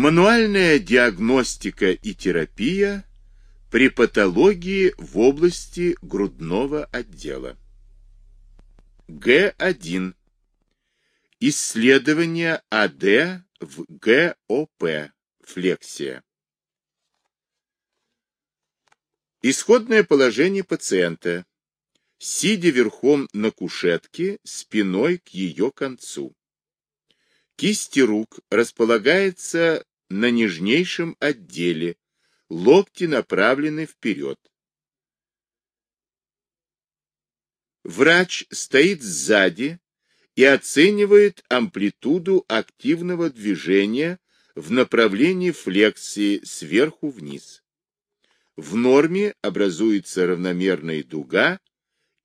Мануальная диагностика и терапия при патологии в области грудного отдела. Г1. Исследование АД в ГОП. Флексия. Исходное положение пациента. Сидя верхом на кушетке, спиной к ее концу. Кисти рук располагаются на нежнейшем отделе, локти направлены вперед. Врач стоит сзади и оценивает амплитуду активного движения в направлении флексии сверху вниз. В норме образуется равномерная дуга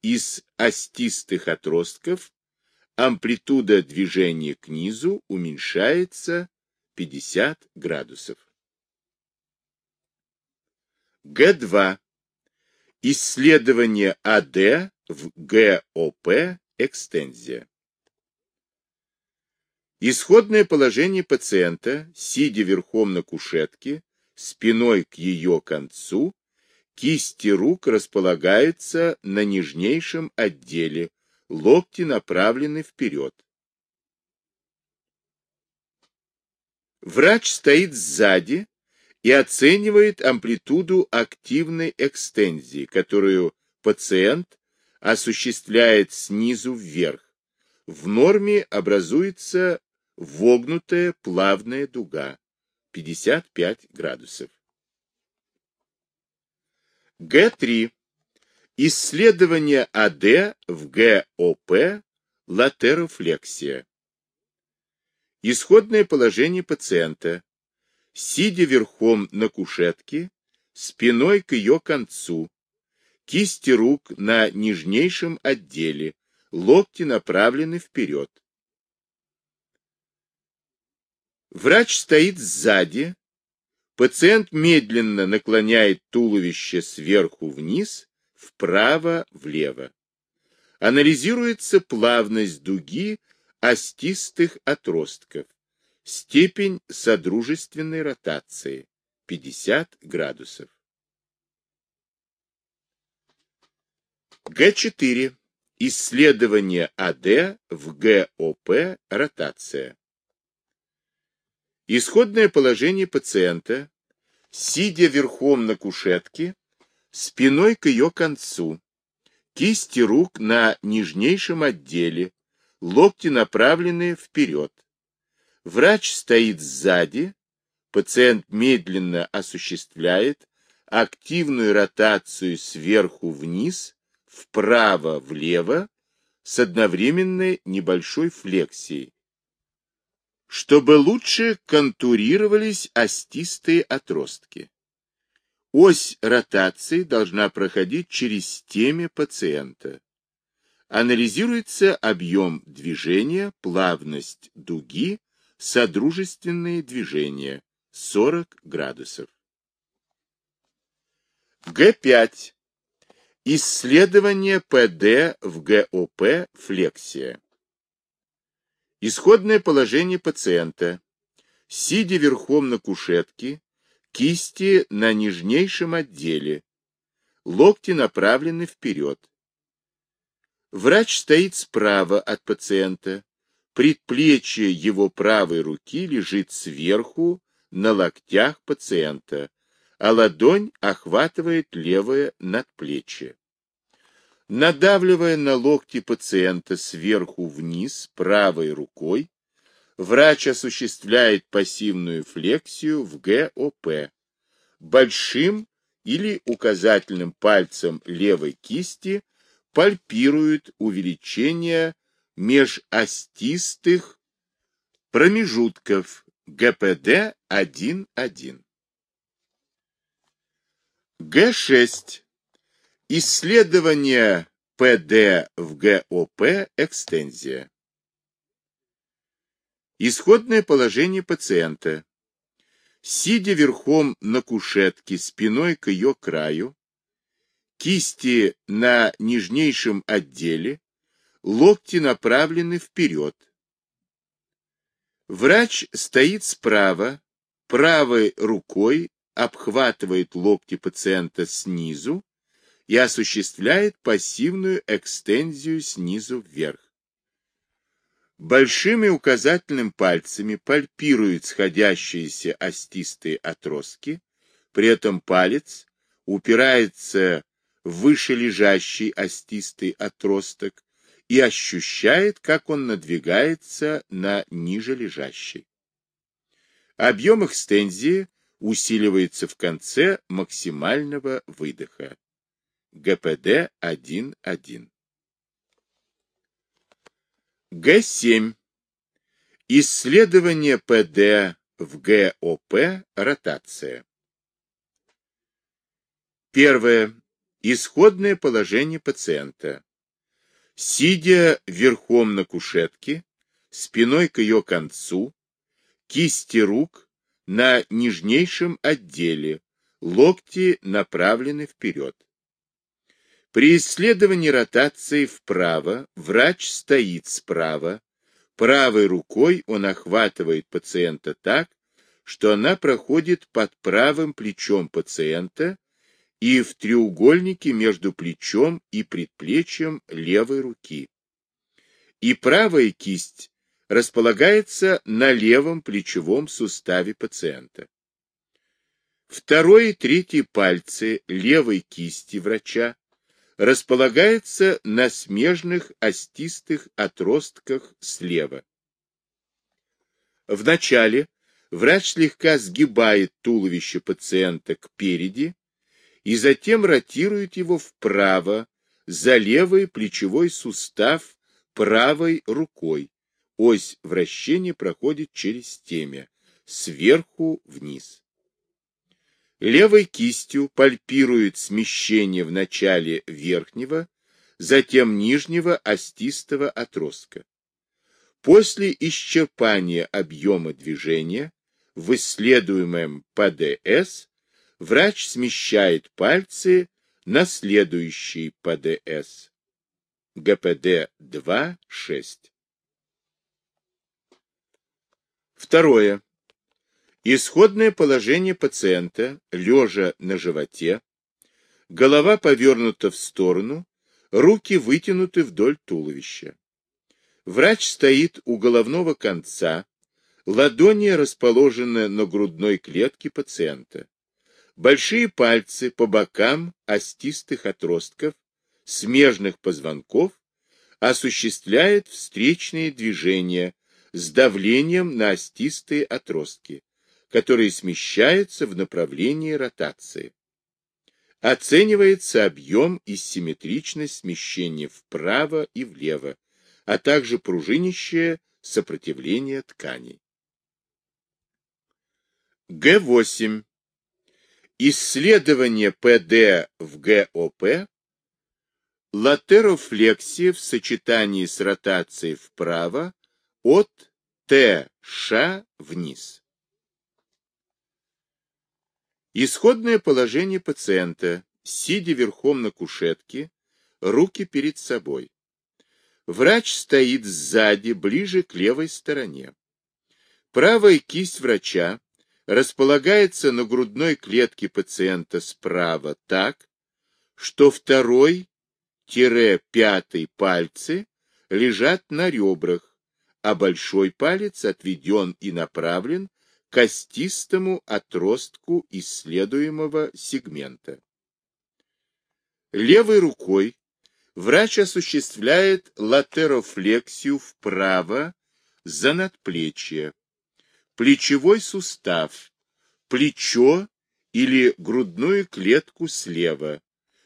из остистых отростков, амплитуда движения к низу уменьшается 50 градусов. Г2. Исследование АД в ГОП экстензия. Исходное положение пациента, сидя верхом на кушетке, спиной к ее концу, кисти рук располагаются на нежнейшем отделе, локти направлены вперед. Врач стоит сзади и оценивает амплитуду активной экстензии, которую пациент осуществляет снизу вверх. В норме образуется вогнутая плавная дуга 55 градусов. Г3. Исследование АД в ГОП латерофлексия. Исходное положение пациента. Сидя верхом на кушетке, спиной к ее концу, кисти рук на нижнейшем отделе, локти направлены вперед. Врач стоит сзади, пациент медленно наклоняет туловище сверху вниз, вправо-влево. Анализируется плавность дуги остистых отростков, степень содружественной ротации 50 градусов. Г4. Исследование АД в ГОП ротация. Исходное положение пациента, сидя верхом на кушетке, спиной к ее концу, кисти рук на нижнейшем отделе, локти направлены вперед. Врач стоит сзади, пациент медленно осуществляет активную ротацию сверху вниз, вправо-влево с одновременной небольшой флексией, чтобы лучше контурировались остистые отростки. Ось ротации должна проходить через темя пациента. Анализируется объем движения, плавность дуги, содружественные движения 40 градусов. Г5. Исследование ПД в ГОП флексия. Исходное положение пациента. Сидя верхом на кушетке, кисти на нижнейшем отделе, локти направлены вперед. Врач стоит справа от пациента, предплечье его правой руки лежит сверху на локтях пациента, а ладонь охватывает левое надплечье. Надавливая на локти пациента сверху вниз правой рукой, врач осуществляет пассивную флексию в ГОП. Большим или указательным пальцем левой кисти пальпирует увеличение межостистых промежутков ГПД 1.1. Г6. Исследование ПД в ГОП экстензия. Исходное положение пациента. Сидя верхом на кушетке спиной к ее краю, кисти на нижнейшем отделе, локти направлены вперед. Врач стоит справа, правой рукой обхватывает локти пациента снизу и осуществляет пассивную экстензию снизу вверх. Большими указательным пальцами пальпирует сходящиеся остистые отростки, при этом палец упирается вышележащий остистый отросток и ощущает, как он надвигается на нижележащий. Объем экстензии усиливается в конце максимального выдоха. ГПД 1.1. Г7. Исследование ПД в ГОП ротация. Первое. Исходное положение пациента. Сидя верхом на кушетке, спиной к ее концу, кисти рук на нижнейшем отделе, локти направлены вперед. При исследовании ротации вправо врач стоит справа, правой рукой он охватывает пациента так, что она проходит под правым плечом пациента и в треугольнике между плечом и предплечьем левой руки. И правая кисть располагается на левом плечевом суставе пациента. Второй и третий пальцы левой кисти врача располагаются на смежных остистых отростках слева. Вначале врач слегка сгибает туловище пациента к переди и затем ротирует его вправо за левый плечевой сустав правой рукой, ось вращения проходит через темя, сверху вниз. Левой кистью пальпирует смещение в начале верхнего, затем нижнего остистого отростка. После исчерпания объема движения в исследуемом ПДС врач смещает пальцы на следующий ПДС. ГПД 2-6. Второе. Исходное положение пациента, лежа на животе, голова повернута в сторону, руки вытянуты вдоль туловища. Врач стоит у головного конца, ладони расположены на грудной клетке пациента. Большие пальцы по бокам остистых отростков, смежных позвонков осуществляют встречные движения с давлением на остистые отростки, которые смещаются в направлении ротации. Оценивается объем и симметричность смещения вправо и влево, а также пружинищее сопротивление тканей. Г8. Исследование ПД в ГОП латерофлексия в сочетании с ротацией вправо от ТШ вниз. Исходное положение пациента, сидя верхом на кушетке, руки перед собой. Врач стоит сзади, ближе к левой стороне. Правая кисть врача располагается на грудной клетке пациента справа так, что второй-пятый пальцы лежат на ребрах, а большой палец отведен и направлен костистому отростку исследуемого сегмента. Левой рукой врач осуществляет латерофлексию вправо за надплечье, плечевой сустав, плечо или грудную клетку слева,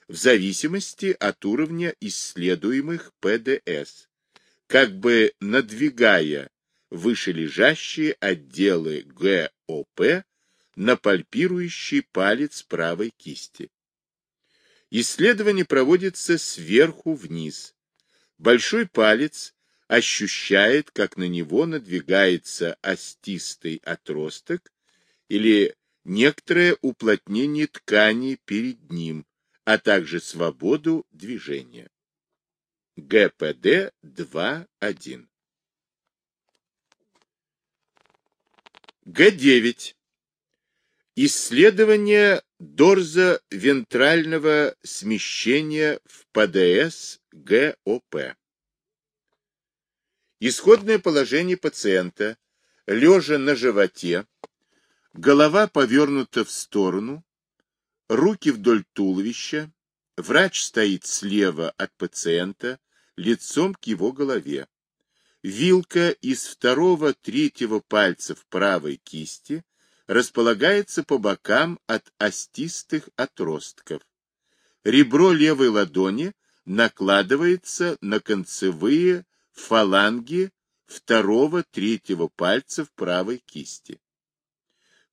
в зависимости от уровня исследуемых ПДС, как бы надвигая вышележащие отделы ГОП на пальпирующий палец правой кисти. Исследование проводится сверху вниз. Большой палец ощущает, как на него надвигается остистый отросток или некоторое уплотнение ткани перед ним, а также свободу движения. ГПД 2.1. Г9. Исследование дорзовентрального смещения в ПДС ГОП. Исходное положение пациента, лежа на животе, голова повернута в сторону, руки вдоль туловища, врач стоит слева от пациента, лицом к его голове. Вилка из второго-третьего пальцев правой кисти располагается по бокам от остистых отростков. Ребро левой ладони накладывается на концевые фаланги второго-третьего пальцев правой кисти.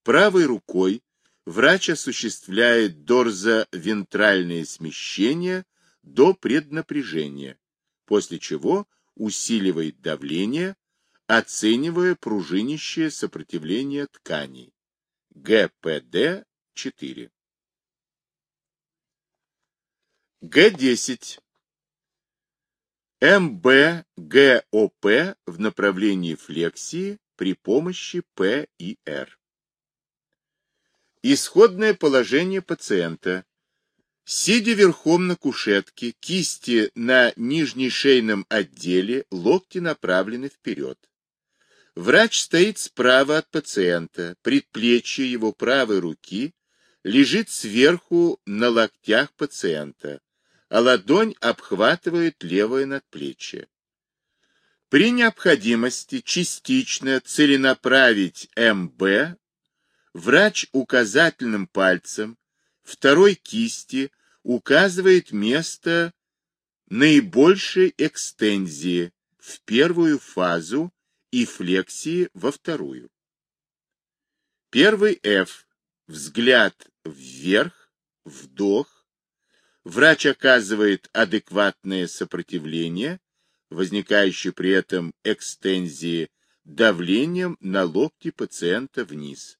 Правой рукой врач осуществляет дорзовентральное смещение до преднапряжения, после чего усиливает давление, оценивая пружинищее сопротивление тканей. ГПД-4. Г10. МБ-ГОП в направлении флексии при помощи П и Р. Исходное положение пациента. Сидя верхом на кушетке, кисти на нижнешейном отделе, локти направлены вперед. Врач стоит справа от пациента, предплечье его правой руки лежит сверху на локтях пациента, а ладонь обхватывает левое надплечье. При необходимости частично целенаправить МБ, врач указательным пальцем второй кисти указывает место наибольшей экстензии в первую фазу и флексии во вторую. Первый F. Взгляд вверх, вдох. Врач оказывает адекватное сопротивление, возникающее при этом экстензии, давлением на локти пациента вниз.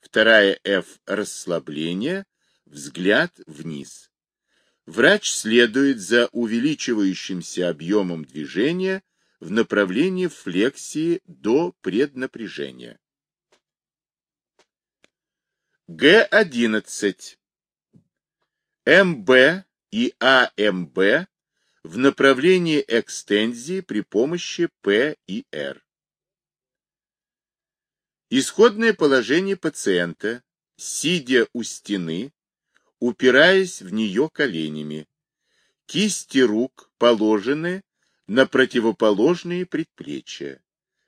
Вторая F. Расслабление, взгляд вниз. Врач следует за увеличивающимся объемом движения в направлении флексии до преднапряжения. Г11. МБ и АМБ в направлении экстензии при помощи П и Р. Исходное положение пациента, сидя у стены, упираясь в нее коленями. Кисти рук положены на противоположные предплечья,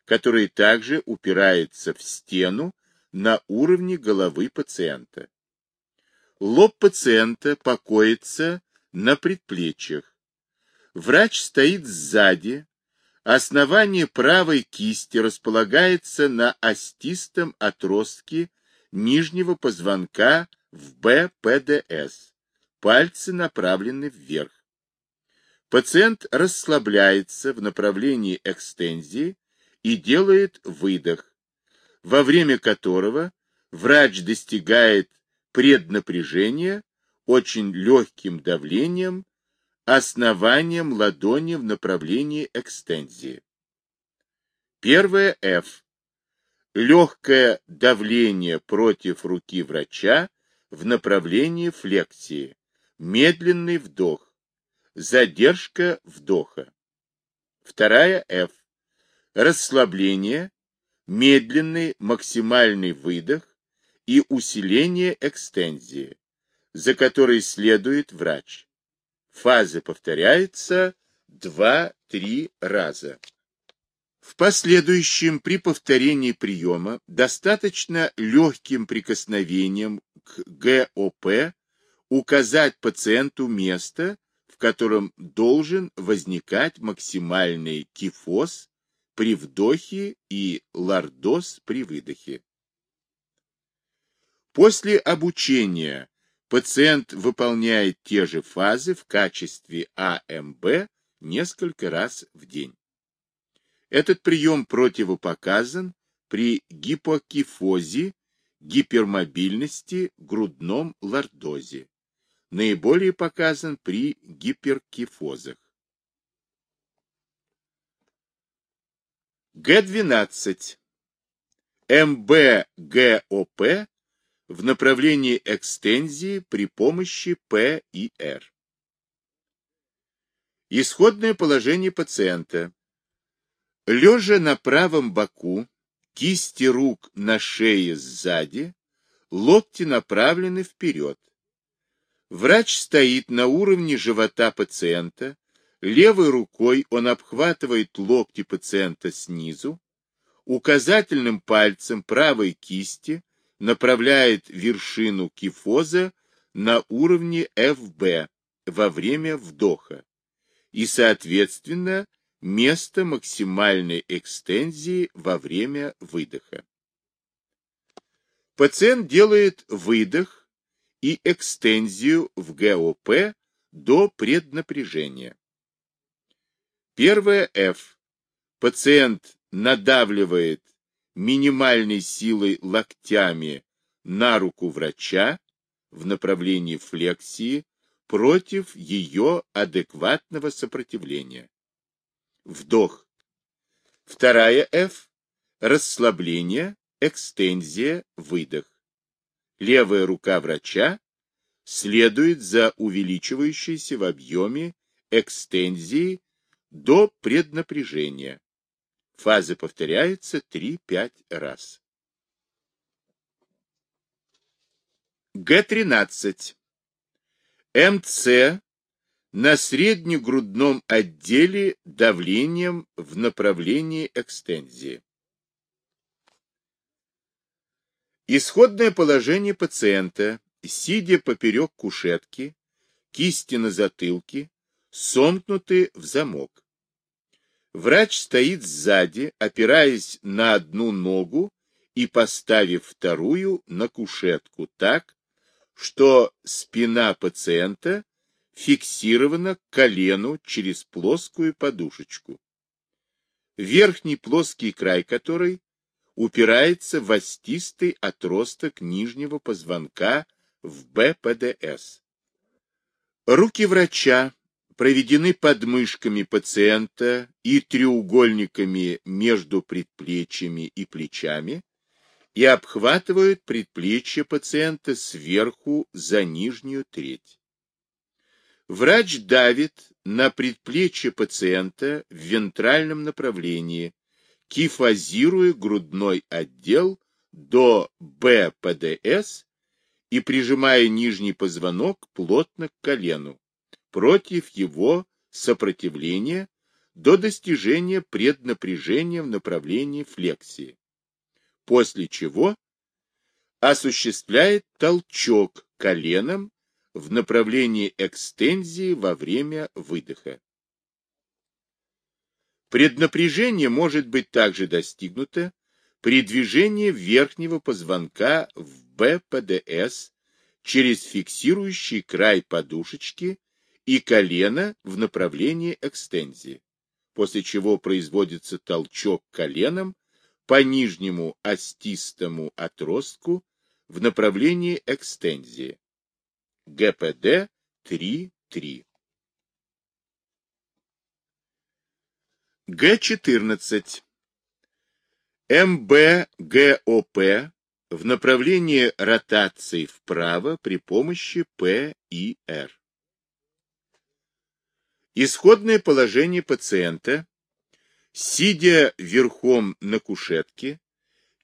которые также упираются в стену на уровне головы пациента. Лоб пациента покоится на предплечьях. Врач стоит сзади. Основание правой кисти располагается на остистом отростке нижнего позвонка в БПДС. Пальцы направлены вверх. Пациент расслабляется в направлении экстензии и делает выдох, во время которого врач достигает преднапряжения очень легким давлением основанием ладони в направлении экстензии. Первое F. Легкое давление против руки врача в направлении флексии. Медленный вдох. Задержка вдоха. Вторая F. Расслабление, медленный максимальный выдох и усиление экстензии, за которой следует врач. Фазы повторяются 2-3 раза. В последующем при повторении приема достаточно легким прикосновением к ГОП указать пациенту место, в котором должен возникать максимальный кифоз при вдохе и лордоз при выдохе. После обучения пациент выполняет те же фазы в качестве АМБ несколько раз в день. Этот прием противопоказан при гипокифозе, гипермобильности, грудном лордозе наиболее показан при гиперкифозах. Г12. МБГОП в направлении экстензии при помощи П и Р. Исходное положение пациента. Лежа на правом боку, кисти рук на шее сзади, локти направлены вперед. Врач стоит на уровне живота пациента, левой рукой он обхватывает локти пациента снизу, указательным пальцем правой кисти направляет вершину кифоза на уровне ФБ во время вдоха и, соответственно, место максимальной экстензии во время выдоха. Пациент делает выдох и экстензию в ГОП до преднапряжения. Первое F. Пациент надавливает минимальной силой локтями на руку врача в направлении флексии против ее адекватного сопротивления. Вдох. Вторая F. Расслабление, экстензия, выдох. Левая рука врача следует за увеличивающейся в объеме экстензией до преднапряжения. Фазы повторяются 3-5 раз. Г13. МЦ на среднегрудном отделе давлением в направлении экстензии. Исходное положение пациента, сидя поперек кушетки, кисти на затылке, сомкнуты в замок. Врач стоит сзади, опираясь на одну ногу и поставив вторую на кушетку так, что спина пациента фиксирована к колену через плоскую подушечку, верхний плоский край которой упирается в остистый отросток нижнего позвонка в БПДС. Руки врача проведены подмышками пациента и треугольниками между предплечьями и плечами, и обхватывают предплечье пациента сверху за нижнюю треть. Врач давит на предплечье пациента в вентральном направлении, кифозируя грудной отдел до БПДС и прижимая нижний позвонок плотно к колену, против его сопротивления до достижения преднапряжения в направлении флексии после чего осуществляет толчок коленом в направлении экстензии во время выдоха. Преднапряжение может быть также достигнуто при движении верхнего позвонка в БПДС через фиксирующий край подушечки и колено в направлении экстензии, после чего производится толчок коленом по нижнему остистому отростку в направлении экстензии. ГПД 3.3. Г14. МБГОП в направлении ротации вправо при помощи П и Р. Исходное положение пациента Сидя верхом на кушетке,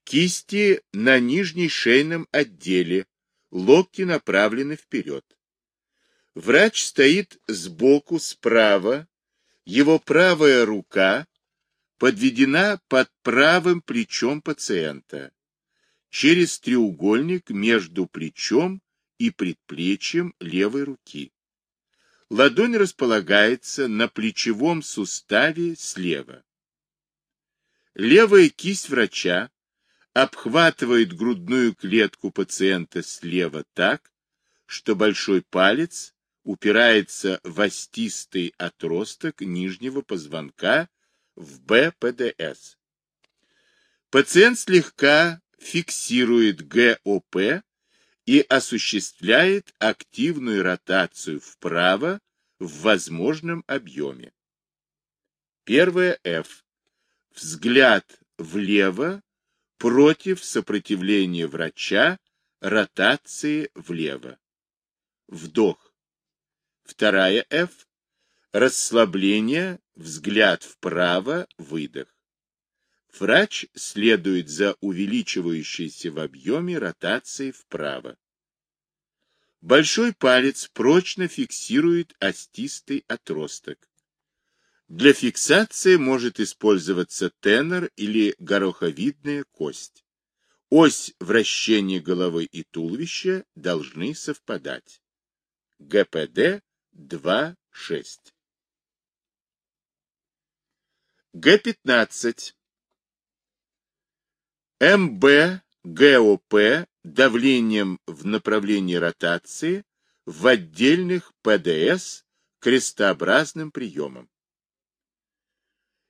кисти на нижней шейном отделе, локти направлены вперед. Врач стоит сбоку справа, его правая рука подведена под правым плечом пациента, через треугольник между плечом и предплечьем левой руки. Ладонь располагается на плечевом суставе слева. Левая кисть врача обхватывает грудную клетку пациента слева так, что большой палец упирается в остистый отросток нижнего позвонка в БПДС. Пациент слегка фиксирует ГОП и осуществляет активную ротацию вправо в возможном объеме. Первое F взгляд влево против сопротивления врача ротации влево. Вдох. Вторая F – расслабление, взгляд вправо, выдох. Врач следует за увеличивающейся в объеме ротацией вправо. Большой палец прочно фиксирует остистый отросток. Для фиксации может использоваться тенор или гороховидная кость. Ось вращения головы и туловища должны совпадать. ГПД 2,6. Г15. МБ, ГОП давлением в направлении ротации в отдельных ПДС крестообразным приемом.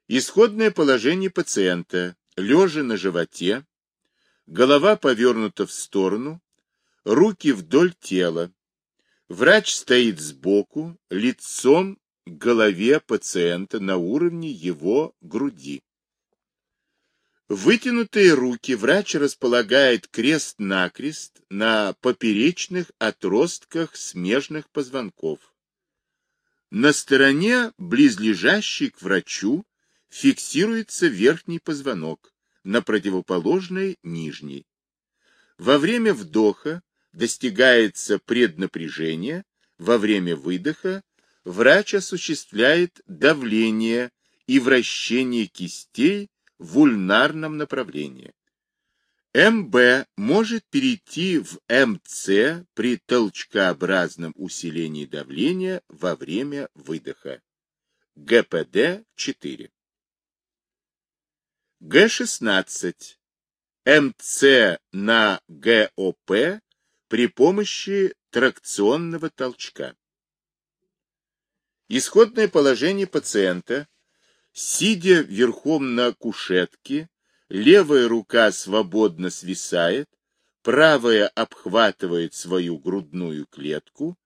Исходное положение пациента, лежа на животе, голова повернута в сторону, руки вдоль тела. Врач стоит сбоку, лицом к голове пациента на уровне его груди. Вытянутые руки врач располагает крест-накрест на поперечных отростках смежных позвонков. На стороне, близлежащей к врачу, фиксируется верхний позвонок, на противоположной – нижний. Во время вдоха достигается преднапряжение, во время выдоха врач осуществляет давление и вращение кистей в ульнарном направлении. МБ может перейти в МЦ при толчкообразном усилении давления во время выдоха. ГПД 4. Г16. МЦ на ГОП при помощи тракционного толчка. Исходное положение пациента Сидя верхом на кушетке, левая рука свободно свисает, правая обхватывает свою грудную клетку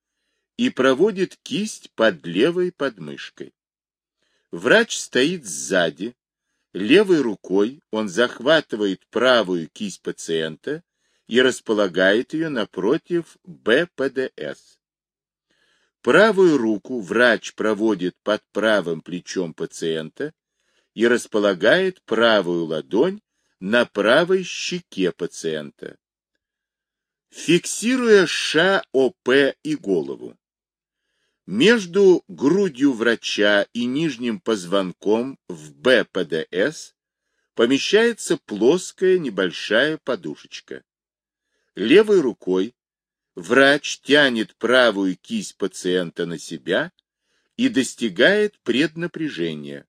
и проводит кисть под левой подмышкой. Врач стоит сзади, левой рукой он захватывает правую кисть пациента и располагает ее напротив БПДС. Правую руку врач проводит под правым плечом пациента и располагает правую ладонь на правой щеке пациента, фиксируя ШОП и голову. Между грудью врача и нижним позвонком в БПДС помещается плоская небольшая подушечка. Левой рукой Врач тянет правую кисть пациента на себя и достигает преднапряжения,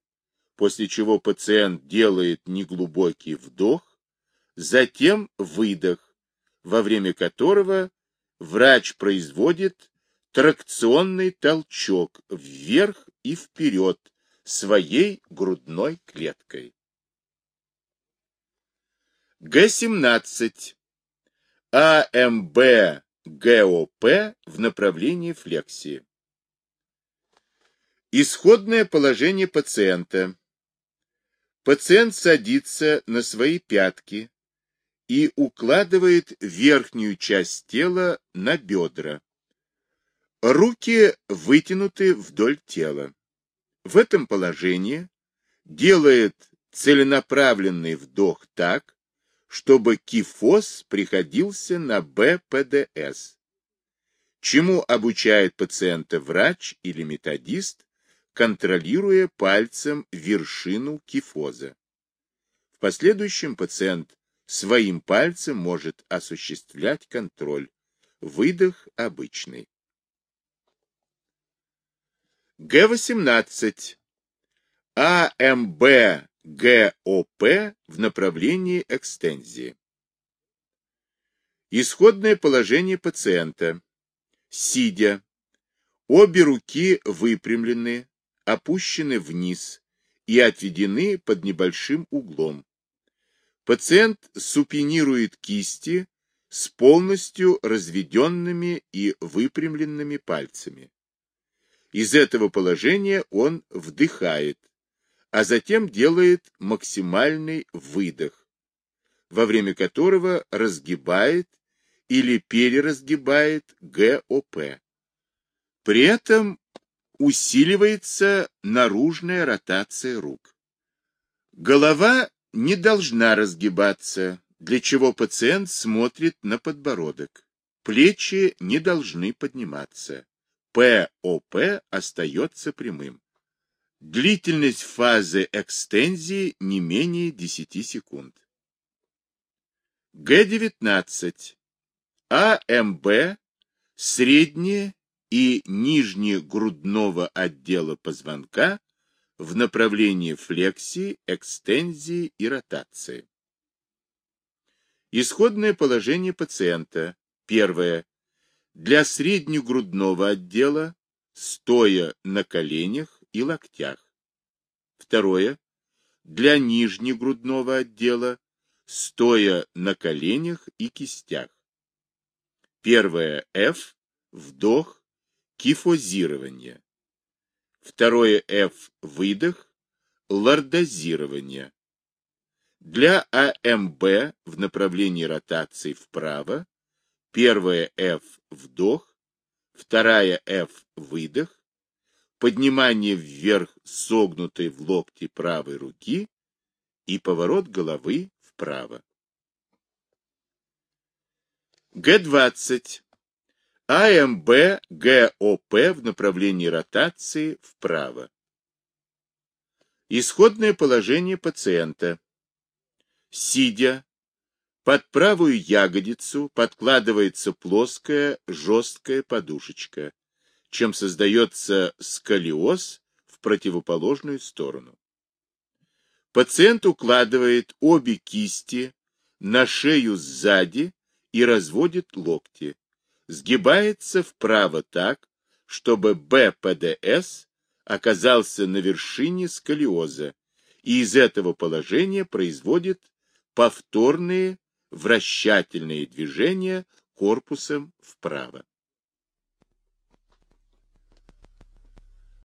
после чего пациент делает неглубокий вдох, затем выдох, во время которого врач производит тракционный толчок вверх и вперед своей грудной клеткой. Г-17. АМБ ГОП в направлении флексии. Исходное положение пациента. Пациент садится на свои пятки и укладывает верхнюю часть тела на бедра. Руки вытянуты вдоль тела. В этом положении делает целенаправленный вдох так, чтобы кифоз приходился на БПДС, чему обучает пациента врач или методист, контролируя пальцем вершину кифоза. В последующем пациент своим пальцем может осуществлять контроль. Выдох обычный. Г18. АМБ ГОП в направлении экстензии. Исходное положение пациента. Сидя. Обе руки выпрямлены, опущены вниз и отведены под небольшим углом. Пациент супинирует кисти с полностью разведенными и выпрямленными пальцами. Из этого положения он вдыхает, а затем делает максимальный выдох, во время которого разгибает или переразгибает ГОП. При этом усиливается наружная ротация рук. Голова не должна разгибаться, для чего пациент смотрит на подбородок. Плечи не должны подниматься. ПОП остается прямым. Длительность фазы экстензии не менее 10 секунд. Г19. АМБ среднее и нижнее грудного отдела позвонка в направлении флексии, экстензии и ротации. Исходное положение пациента. Первое. Для среднегрудного отдела, стоя на коленях и локтях. Второе. Для нижнегрудного отдела, стоя на коленях и кистях. Первое. F – вдох, кифозирование. Второе. F – выдох, лордозирование. Для АМБ в направлении ротации вправо, первое. F – вдох, вторая. F – выдох, поднимание вверх согнутой в локте правой руки и поворот головы вправо. Г-20. АМБ ГОП в направлении ротации вправо. Исходное положение пациента. Сидя, под правую ягодицу подкладывается плоская жесткая подушечка, чем создается сколиоз в противоположную сторону. Пациент укладывает обе кисти на шею сзади и разводит локти. Сгибается вправо так, чтобы БПДС оказался на вершине сколиоза и из этого положения производит повторные вращательные движения корпусом вправо.